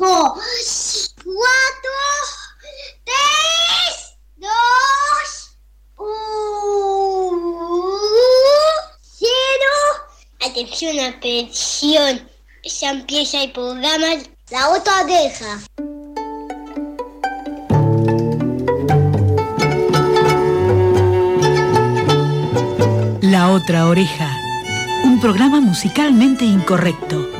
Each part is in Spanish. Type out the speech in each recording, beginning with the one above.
cinco, cuatro, tres, dos, uno, cero. Atención, atención. Ya empieza el programa La otra oreja. La otra oreja. Un programa musicalmente incorrecto,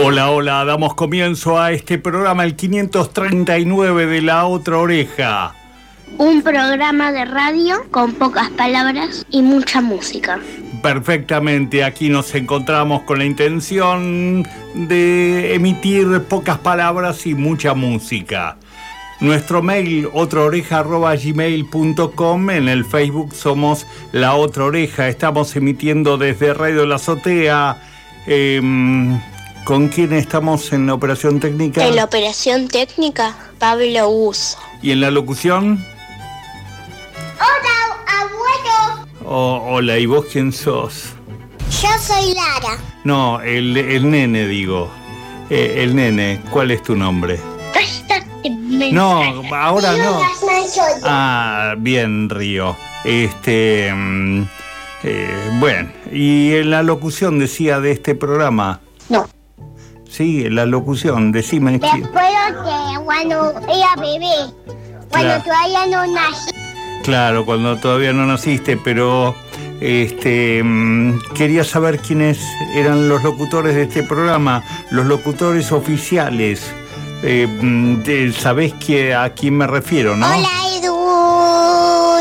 Hola, hola, damos comienzo a este programa, el 539 de La Otra Oreja. Un programa de radio con pocas palabras y mucha música. Perfectamente, aquí nos encontramos con la intención de emitir pocas palabras y mucha música. Nuestro mail, otraoreja.gmail.com. En el Facebook somos La Otra Oreja. Estamos emitiendo desde Radio La Azotea. Em, ¿Con quién estamos en la operación técnica? En la operación técnica, Pablo Uso. ¿Y en la locución? Hola, abuelo. Oh, hola, ¿y vos quién sos? Yo soy Lara. No, el, el nene, digo. Eh, el nene, ¿cuál es tu nombre? No, ahora no. Ah, bien, Río. Este. mm, eh, bueno, y en la locución decía de este programa. No. Sí, la locución, decime. Después de cuando era bebé, cuando Claro. todavía no nací. Claro, cuando todavía no naciste, pero este mm, quería saber quiénes eran los locutores de este programa, los locutores oficiales. Eh, mm, ¿Sabés que, a quién me refiero, no? Hola,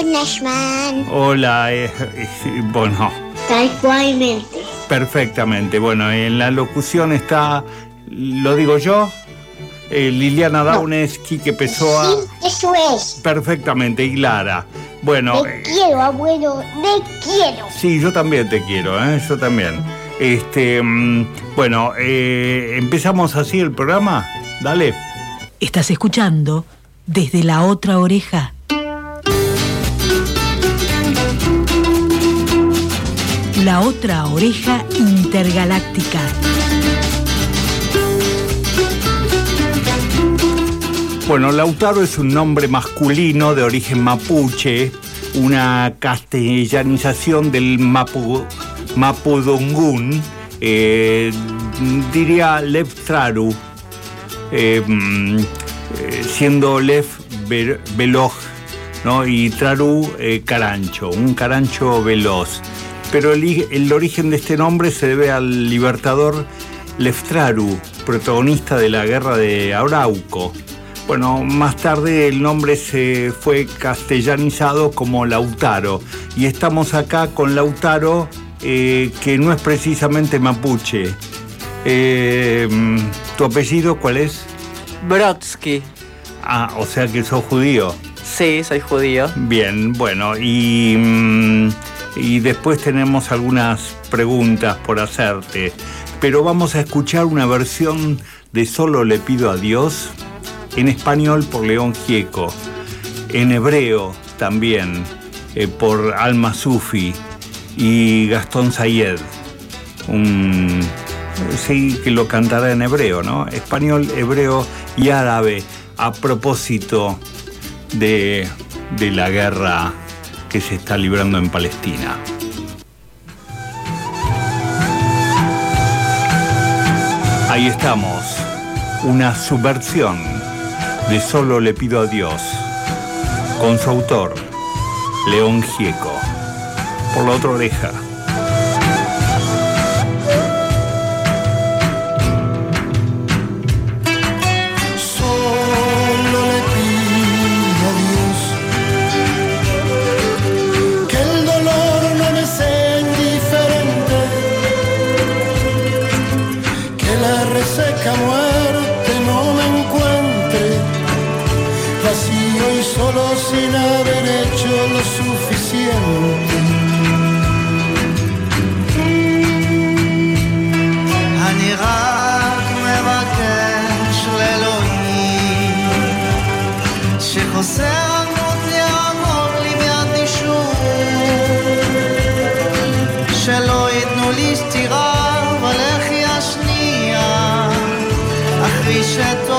Edu Nashman. Hola, eh, eh, bueno, Tal cualmente. perfectamente. Bueno, en la locución está, lo digo yo, eh, Liliana Daunes, Quique Pessoa, Sí, eso es. perfectamente, y Lara. Bueno, Te eh, quiero, abuelo, te quiero. sí, yo también te quiero, ¿eh? yo también. Este, mm, bueno, eh, empezamos así el programa, dale. Estás escuchando desde la otra oreja. La otra oreja intergaláctica. Bueno, Lautaro es un nombre masculino de origen mapuche, una castellanización del mapu, mapudungún, eh, diría Lev Traru, eh, mm, siendo Lev ve- veloz ¿no? y Traru eh, carancho, un carancho veloz. Pero el origen de este nombre se debe al libertador Leftraru, protagonista de la guerra de Arauco. Bueno, más tarde el nombre se fue castellanizado como Lautaro y estamos acá con Lautaro, eh, que no es precisamente mapuche. Eh, ¿Tu apellido cuál es? Brodsky. Ah, o sea que sos judío. Sí, soy judío. Bien, bueno, y, mm, y después tenemos algunas preguntas por hacerte, pero vamos a escuchar una versión de Solo le pido a Dios en español por León Gieco, en hebreo también eh, por Alma Sufi y Gastón Sayed, sí que lo cantará en hebreo, ¿no? Español, hebreo y árabe a propósito de, de la guerra que se está librando en Palestina. Ahí estamos, una subversión de Solo le pido a Dios, con su autor, León Gieco, por la otra oreja. c'è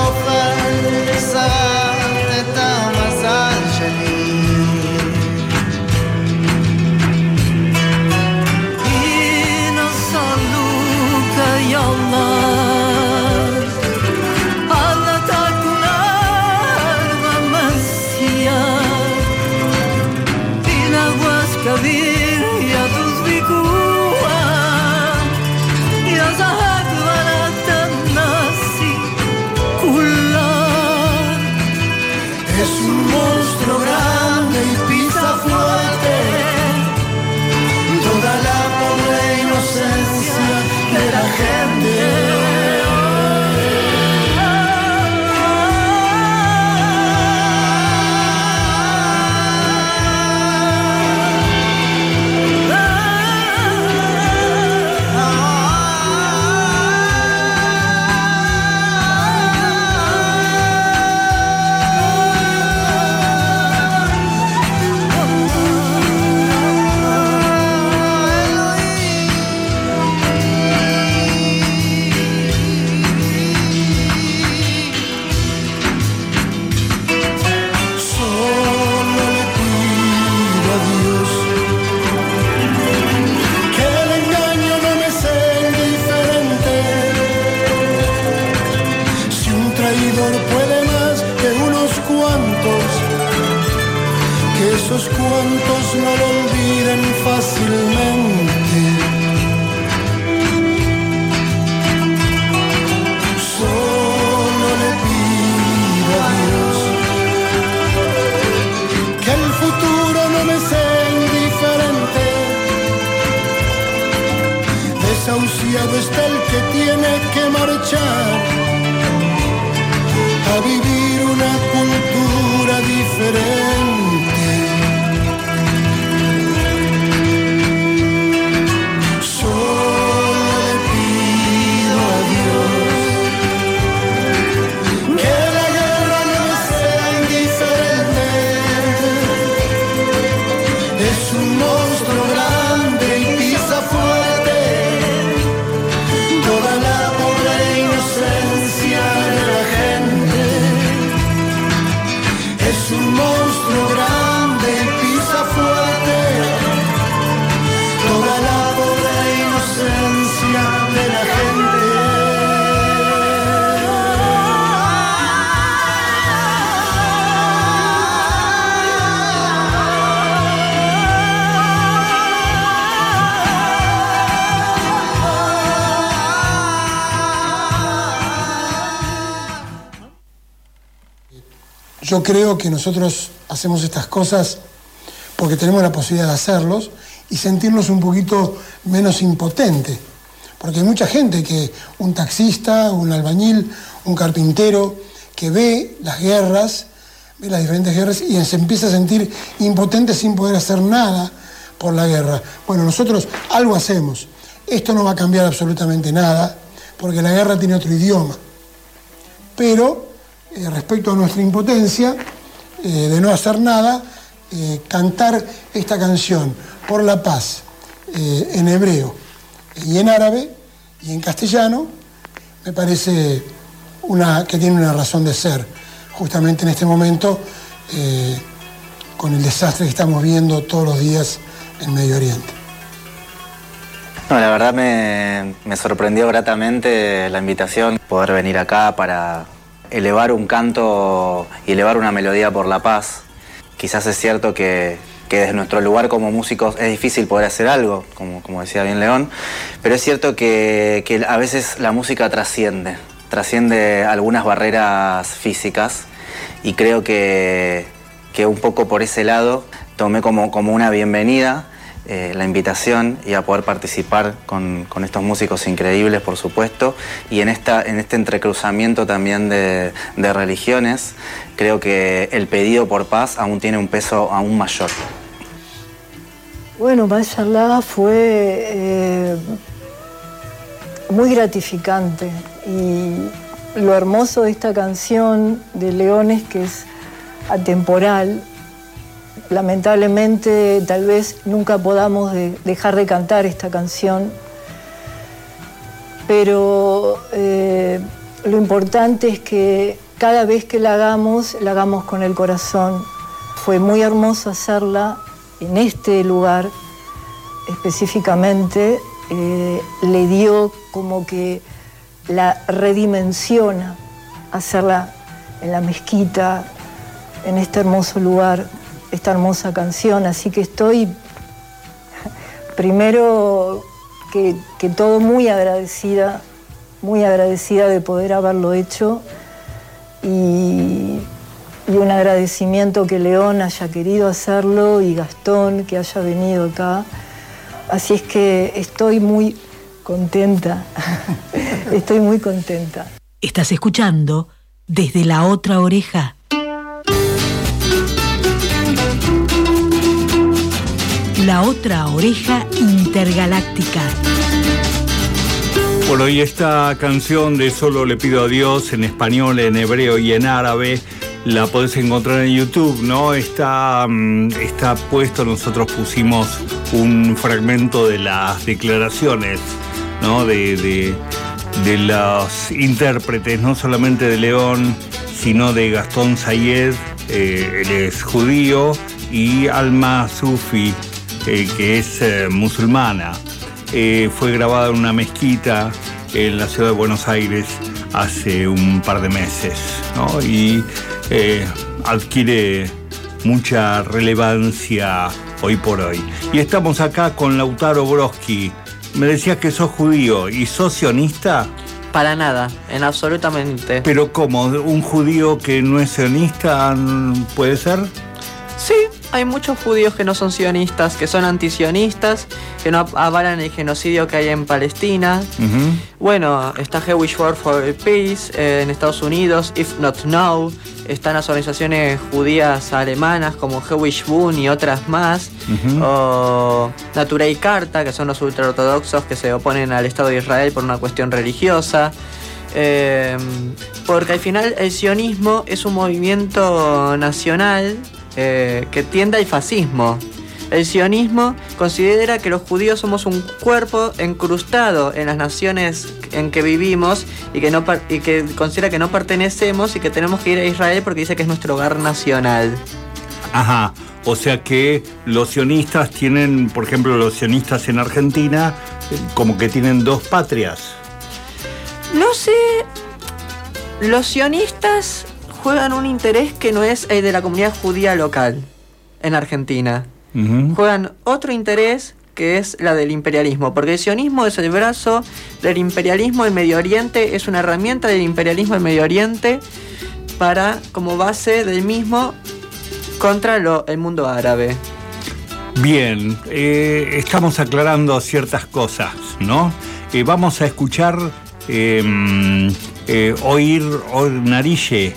Desahuciado está el que tiene que marchar a vivir una cultura diferente. Yo creo que nosotros hacemos estas cosas porque tenemos la posibilidad de hacerlos y sentirnos un poquito menos impotentes. Porque hay mucha gente que, un taxista, un albañil, un carpintero, que ve las guerras, ve las diferentes guerras y se empieza a sentir impotente sin poder hacer nada por la guerra. Bueno, nosotros algo hacemos. Esto no va a cambiar absolutamente nada, porque la guerra tiene otro idioma. Pero eh, respecto a nuestra impotencia eh, de no hacer nada, eh, cantar esta canción por la paz en hebreo y en árabe y en castellano, me parece una, que tiene una razón de ser, justamente en este momento, con el desastre que estamos viendo todos los días en Medio Oriente. La verdad me sorprendió gratamente la invitación, poder venir acá para elevar un canto y elevar una melodía por la paz. Quizás es cierto que, desde nuestro lugar como músicos es difícil poder hacer algo, como, decía bien León, pero es cierto que, a veces la música trasciende, trasciende algunas barreras físicas y creo que, un poco por ese lado tomé como una bienvenida eh, la invitación y a poder participar con, estos músicos increíbles, por supuesto, y en, esta, en este entrecruzamiento también de, de religiones, creo que el pedido por paz aún tiene un peso aún mayor. Bueno, Mashallah fue eh, muy gratificante y lo hermoso de esta canción de Leones que es atemporal. Lamentablemente tal vez nunca podamos de- dejar de cantar esta canción, pero eh, lo importante es que cada vez que la hagamos, la hagamos con el corazón. Fue muy hermoso hacerla en este lugar específicamente, eh, le dio como que la redimensiona hacerla en la mezquita, en este hermoso lugar, esta hermosa canción. Así que estoy primero que, que todo muy agradecida, muy agradecida de poder haberlo hecho y, y un agradecimiento que León haya querido hacerlo y Gastón que haya venido acá. Así es que estoy muy contenta, estoy muy contenta. Estás escuchando desde la otra oreja. La otra oreja intergaláctica. Bueno, y esta canción de Solo le pido a Dios en español, en hebreo y en árabe, la podés encontrar en YouTube, ¿no? Está, mm, está puesto, nosotros pusimos un fragmento de las declaraciones. De, de, de los intérpretes, no solamente de León, sino de Gastón Sayed, eh, él es judío, y Alma Sufi, eh, que es eh, musulmana. Eh, fue grabada en una mezquita en la ciudad de Buenos Aires hace un par de meses, ¿no? Y adquiere mucha relevancia hoy por hoy. Y estamos acá con Lautaro Broski. Me decías que sos judío y sos sionista, Para nada, en absolutamente. pero como un judío que no es sionista puede ser. Hay muchos judíos que no son sionistas, que son antisionistas, que no avalan el genocidio que hay en Palestina. Bueno, está Jewish War for Peace eh, en Estados Unidos, If Not Now. Están las organizaciones judías alemanas como Jewish Bund y otras más. O Naturei Carta, que son los ultraortodoxos que se oponen al Estado de Israel por una cuestión religiosa. Eh, porque al final el sionismo es un movimiento nacional eh, que tiende al fascismo. El sionismo considera que los judíos somos un cuerpo encrustado en las naciones en que vivimos y que, no, y que considera que no pertenecemos y que tenemos que ir a Israel porque dice que es nuestro hogar nacional. Ajá. O sea que los sionistas tienen, por ejemplo, los sionistas en Argentina, como que tienen dos patrias. No sé. Los sionistas juegan un interés que no es el de la comunidad judía local en Argentina. Juegan otro interés que es la del imperialismo, porque el sionismo es el brazo del imperialismo en Medio Oriente, es una herramienta del imperialismo en Medio Oriente para, como base del mismo, contra lo- el mundo árabe. Bien, eh, estamos aclarando ciertas cosas, ¿no? Eh, vamos a escuchar mm, eh, Oír Oír Narille.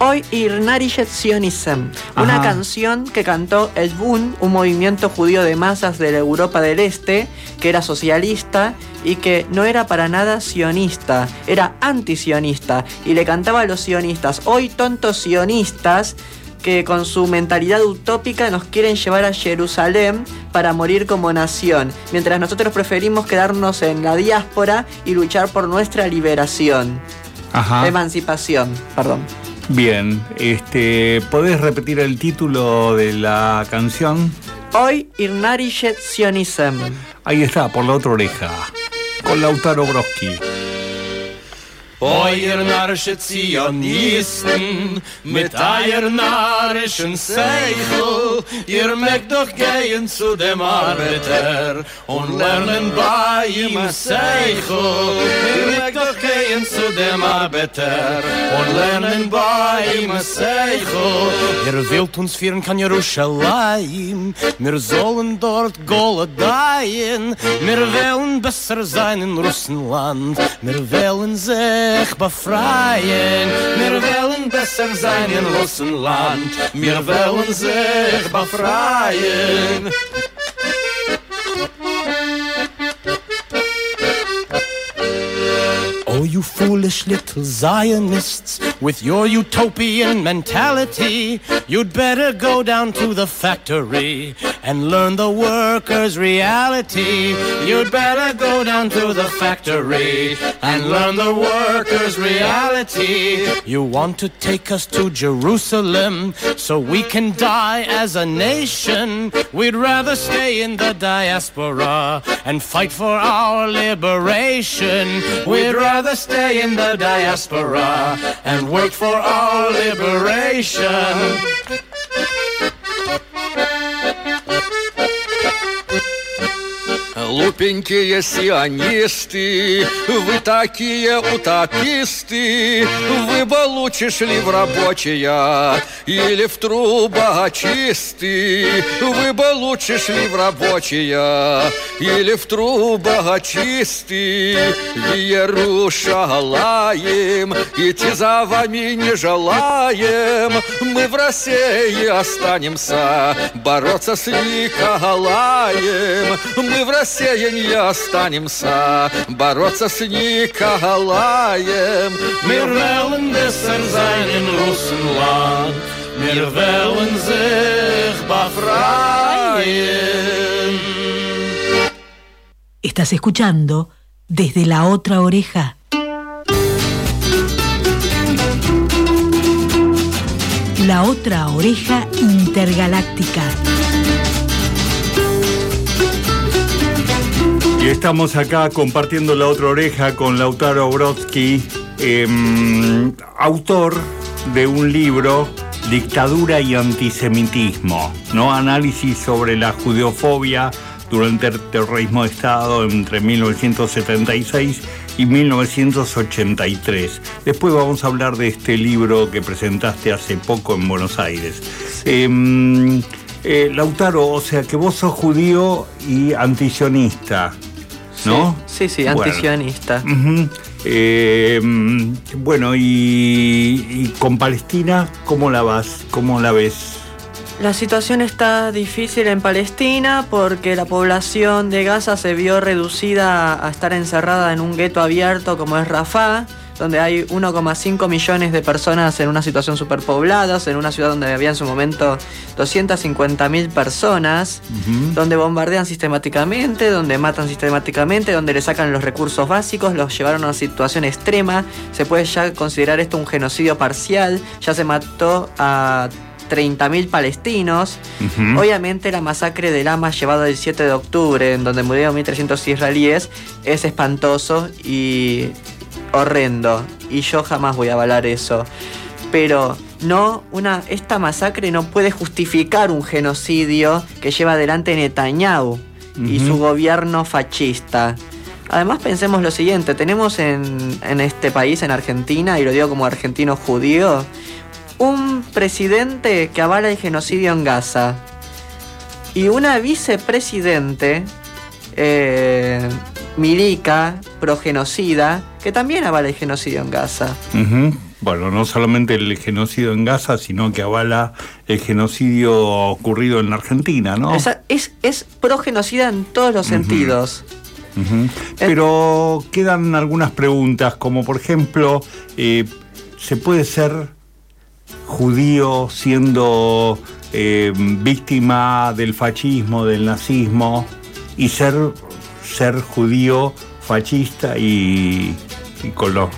Hoy Irnarishet Sionism, una Ajá. canción que cantó el Bund, un movimiento judío de masas de la Europa del Este, que era socialista y que no era para nada sionista, era antisionista y le cantaba a los sionistas, hoy tontos sionistas que con su mentalidad utópica nos quieren llevar a Jerusalén para morir como nación, mientras nosotros preferimos quedarnos en la diáspora y luchar por nuestra liberación, Ajá. emancipación, perdón. Bien, este, ¿podés repetir el título de la canción? Hoy Irnarishet Sionism. Ahí está, por la otra oreja, con Lautaro Broski. Euer narische Zionisten mit eier narischen Seichel, ihr mögt doch gehen zu dem Arbeiter und lernen bei ihm Seichel. Ihr mögt doch gehen zu dem Arbeiter und lernen bei ihm a Seichel. Er willt uns führen kann Jerusalem, wir sollen dort Goledaien, wir wollen besser sein in Russenland, wir wollen sich befreien, wir wollen besser sein in Russenland, wir wollen sich befreien. You foolish little Zionists with your utopian mentality, you'd better go down to the factory and learn the workers' reality. You'd better go down to the factory and learn the workers' reality. You want to take us to Jerusalem so we can die as a nation. We'd rather stay in the diaspora and fight for our liberation. We'd rather stay in the diaspora and work for our liberation. Глупенькие сионисты, вы такие утописты, вы бы лучше шли в рабочие или в трубочисты, вы бы лучше шли в рабочие или в трубочисты, Иерушалаем, идти за вами не желаем, мы в России останемся бороться с Николаем, мы в России не останемся бороться с Николаем. Wir wollen besser sein in Russenland. Wir wollen sich befreien. Estás escuchando desde la otra oreja. La otra oreja intergaláctica. Y estamos acá compartiendo la otra oreja con Lautaro Brodsky, em, autor de un libro, Dictadura y Antisemitismo, ¿no? Análisis sobre la judeofobia durante el terrorismo de Estado entre 1976 y 1983. Después vamos a hablar de este libro que presentaste hace poco en Buenos Aires. Em, eh, Lautaro, o sea que vos sos judío y antisionista, ¿no? Sí, sí, Bueno. antisionista. Eh, bueno, y, y con Palestina, ¿cómo la vas? ¿Cómo la ves? La situación está difícil en Palestina porque la población de Gaza se vio reducida a estar encerrada en un gueto abierto como es Rafah, donde hay 1,5 millones de personas en una situación superpoblada, en una ciudad donde había en su momento 250.000 personas, donde bombardean sistemáticamente, donde matan sistemáticamente, donde le sacan los recursos básicos, los llevaron a una situación extrema. Se puede ya considerar esto un genocidio parcial, ya se mató a 30.000 palestinos. Obviamente la masacre del Hamas llevado el 7 de octubre, en donde murieron 1.300 israelíes, es espantoso y horrendo. Y yo jamás voy a avalar eso. Pero no, una, esta masacre no puede justificar un genocidio que lleva adelante Netanyahu y su gobierno fascista. Además pensemos lo siguiente, tenemos en, en este país, en Argentina, y lo digo como argentino judío, un presidente que avala el genocidio en Gaza y una vicepresidente, eh, Milica, progenocida, que también avala el genocidio en Gaza. Bueno, no solamente el genocidio en Gaza, sino que avala el genocidio ocurrido en la Argentina, ¿no? Esa- es, es progenocida en todos los sentidos. Ujú. Pero quedan algunas preguntas, como por ejemplo, eh, ¿se puede ser judío siendo eh, víctima del fascismo, del nazismo, y ser, ser judío fascista y, con los,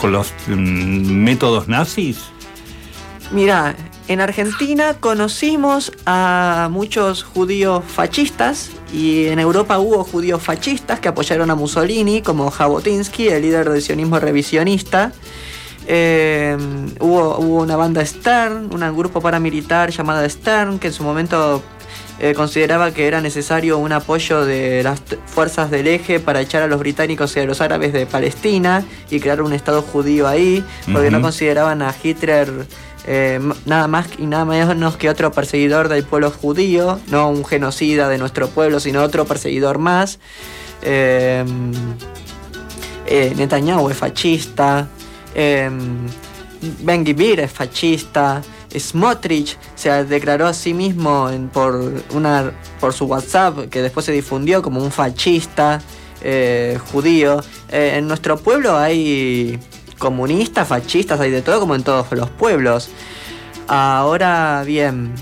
con los mm, métodos nazis? Mira, en Argentina conocimos a muchos judíos fascistas y en Europa hubo judíos fascistas que apoyaron a Mussolini, como Jabotinsky, el líder del sionismo revisionista. Eh, hubo, hubo una banda Stern, un grupo paramilitar llamada Stern, que en su momento eh, consideraba que era necesario un apoyo de las fuerzas del eje para echar a los británicos y a los árabes de Palestina y crear un Estado judío ahí, porque no consideraban a Hitler eh, nada más y nada menos que otro perseguidor del pueblo judío, no un genocida de nuestro pueblo, sino otro perseguidor más. Eh, eh, Netanyahu es fascista, eh, Ben Gvir es fascista, Smotrich se declaró a sí mismo en- por, una, por su WhatsApp, que después se difundió como un fascista eh, judío. Eh, en nuestro pueblo hay comunistas, fascistas, hay de todo como en todos los pueblos. Ahora bien,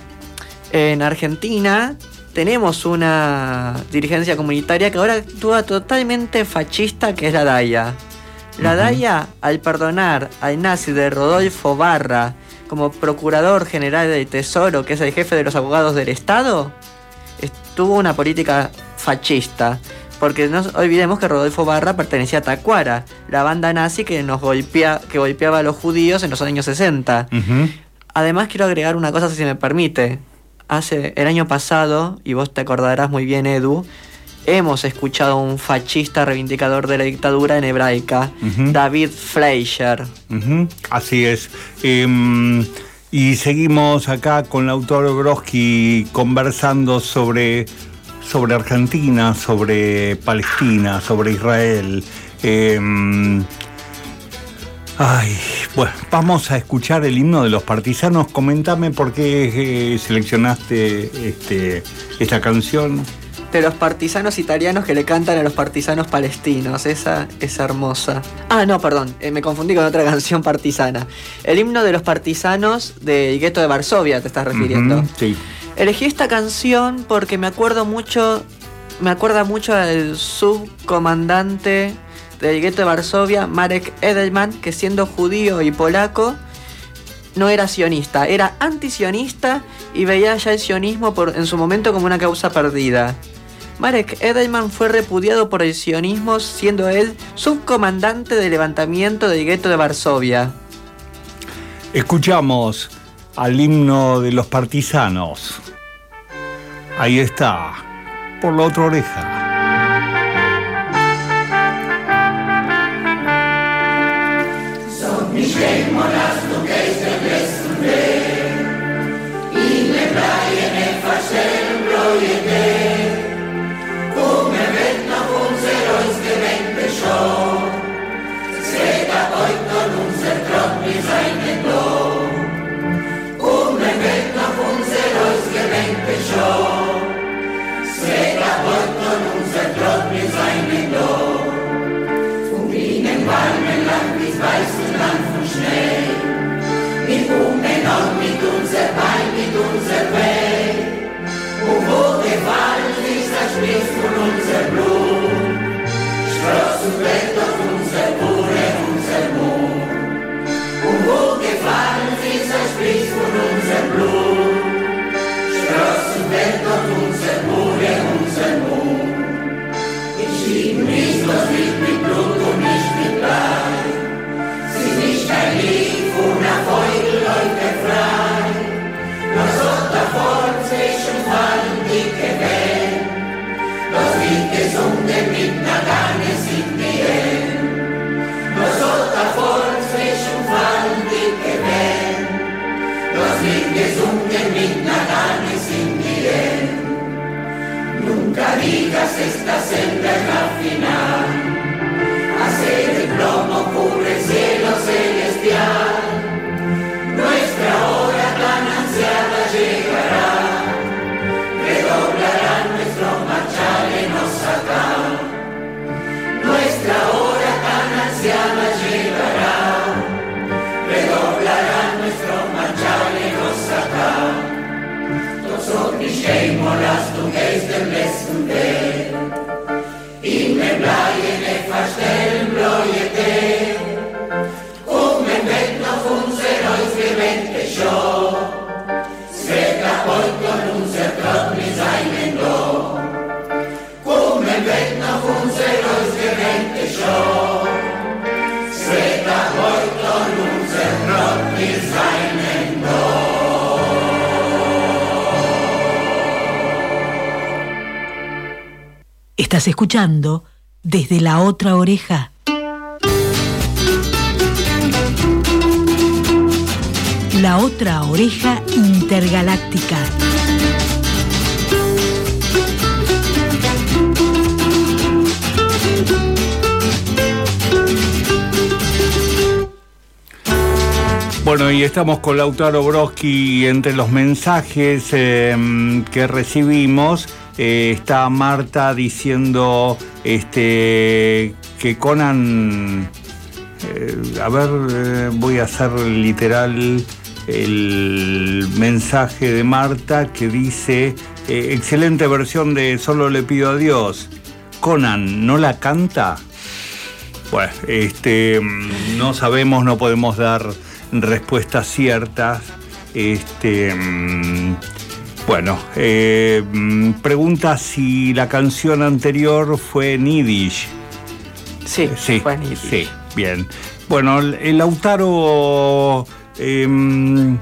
en Argentina tenemos una dirigencia comunitaria que ahora actúa totalmente fascista, que es la DAIA. La DAIA, al perdonar al nazi de Rodolfo Barra como procurador general del Tesoro, que es el jefe de los abogados del Estado, tuvo una política fascista. Porque no olvidemos que Rodolfo Barra pertenecía a Tacuara, la banda nazi que nos golpea, que golpeaba a los judíos en los años 60. Ujú. Además quiero agregar una cosa si me permite. Hace el año pasado, y vos te acordarás muy bien Edu, hemos escuchado a un fascista reivindicador de la dictadura en hebraica. David Fleischer. Así es. Em, y seguimos acá con la autora Brodsky conversando sobre, sobre Argentina, sobre Palestina, sobre Israel. Em, ay, bueno, vamos a escuchar el himno de los partisanos. Comentame por qué eh, seleccionaste este, esta canción. De los partisanos italianos que le cantan a los partisanos palestinos. Esa es hermosa. Ah, no, perdón. eh, me confundí con otra canción partisana. El himno de los partisanos del gueto de Varsovia, te estás refiriendo. Sí. Elegí esta canción porque me acuerdo mucho, me acuerda mucho al subcomandante del gueto de Varsovia, Marek Edelman, que siendo judío y polaco, no era sionista, era antisionista y veía ya el sionismo por, en su momento como una causa perdida. Marek Edelman fue repudiado por el sionismo siendo él subcomandante del levantamiento del gueto de Varsovia. Escuchamos al himno de los partisanos. Ahí está, por la otra oreja. observei, o vou levar. Estás escuchando desde la otra oreja. La otra oreja intergaláctica. Bueno, y estamos con Lautaro Broski. Entre los mensajes eh, que recibimos eh, está Marta diciendo este, que Conan. eh, a ver, eh, voy a hacer literal el mensaje de Marta que dice: excelente versión de Solo le pido a Dios. Conan, ¿no la canta? Bueno, este, mm, no sabemos, no podemos dar respuestas ciertas. Este, mm, bueno, eh, mm, pregunta si la canción anterior fue en Yiddish. Sí, sí, fue en Yiddish. sí, bien. Bueno, el, Lautaro, eh,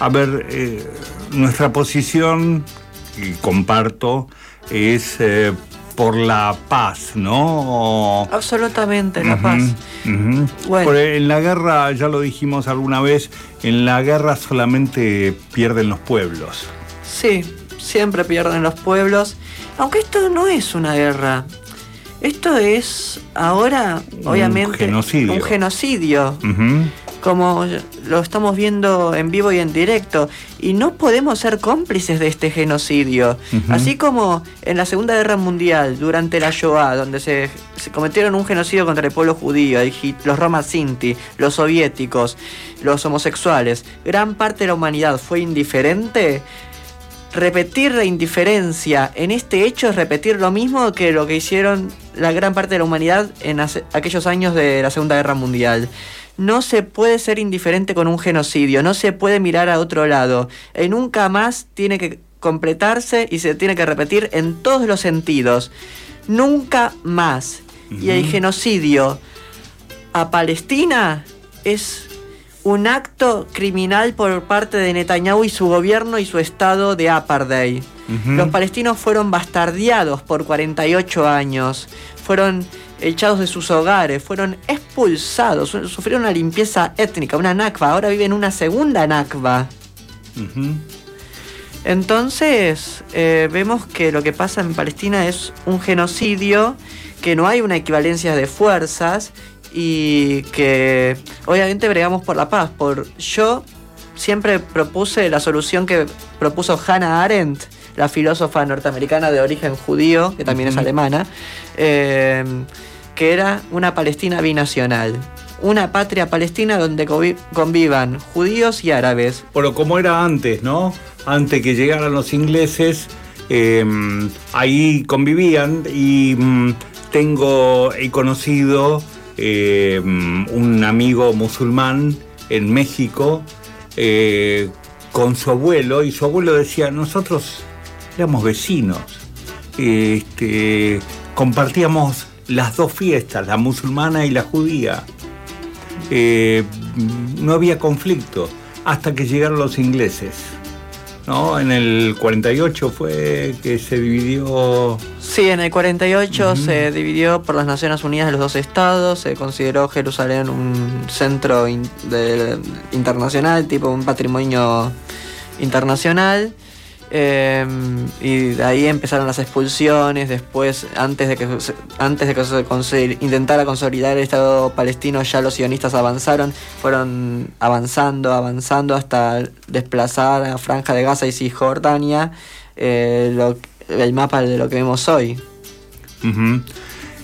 a ver, eh, nuestra posición, y comparto, es eh, por la paz, ¿no? Absolutamente, la paz. Bueno. Porque en la guerra, ya lo dijimos alguna vez, en la guerra solamente pierden los pueblos. Sí, siempre pierden los pueblos. Aunque esto no es una guerra. Esto es ahora, Un obviamente, genocidio. un genocidio. Como lo estamos viendo en vivo y en directo. Y no podemos ser cómplices de este genocidio. Así como en la Segunda Guerra Mundial, durante la Shoah, donde se, se cometieron un genocidio contra el pueblo judío, el los Roma Sinti, los soviéticos, los homosexuales, gran parte de la humanidad fue indiferente. Repetir la indiferencia en este hecho es repetir lo mismo que lo que hicieron la gran parte de la humanidad en aquellos años de la Segunda Guerra Mundial. No se puede ser indiferente con un genocidio, no se puede mirar a otro lado. Y nunca más tiene que completarse y se tiene que repetir en todos los sentidos. Nunca más. Y el genocidio a Palestina es un acto criminal por parte de Netanyahu y su gobierno y su estado de apartheid. Los palestinos fueron bastardeados por 48 años, fueron echados de sus hogares, fueron expulsados, su- sufrieron una limpieza étnica, una nakba, ahora viven una segunda nakba. Entonces, eh, vemos que lo que pasa en Palestina es un genocidio, que no hay una equivalencia de fuerzas y que obviamente bregamos por la paz. Por yo siempre propuse la solución que propuso Hannah Arendt, la filósofa norteamericana de origen judío, que también es alemana, eh, que era una Palestina binacional. Una patria palestina donde convi- convivan judíos y árabes. Bueno, como era antes, ¿no? Antes que llegaran los ingleses, eh, ahí convivían y mm, tengo, he conocido eh, mm, un amigo musulmán en México eh, con su abuelo y su abuelo decía, nosotros éramos vecinos, este, compartíamos las dos fiestas, la musulmana y la judía. Eh, no había conflicto hasta que llegaron los ingleses. ¿no? En el 48 fue que se dividió. Sí, en el 48 se dividió por las Naciones Unidas de los dos estados, se consideró Jerusalén un centro in- de- internacional, tipo un patrimonio internacional. Eh, y de ahí empezaron las expulsiones. Después, antes de que se- antes de que se intentara consolidar el Estado palestino, ya los sionistas avanzaron, fueron avanzando, avanzando hasta desplazar a Franja de Gaza y Cisjordania, eh, lo- el mapa de lo que vemos hoy.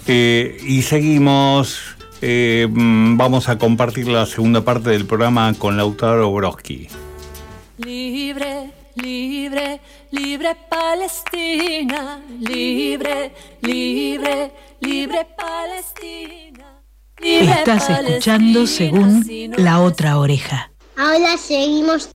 Eh, y seguimos. eh, mm, vamos a compartir la segunda parte del programa con Lautaro Broski. Libre, libre, libre Palestina, libre, libre, libre Palestina. libre Estás Palestina, escuchando según si no la otra oreja. Ahora seguimos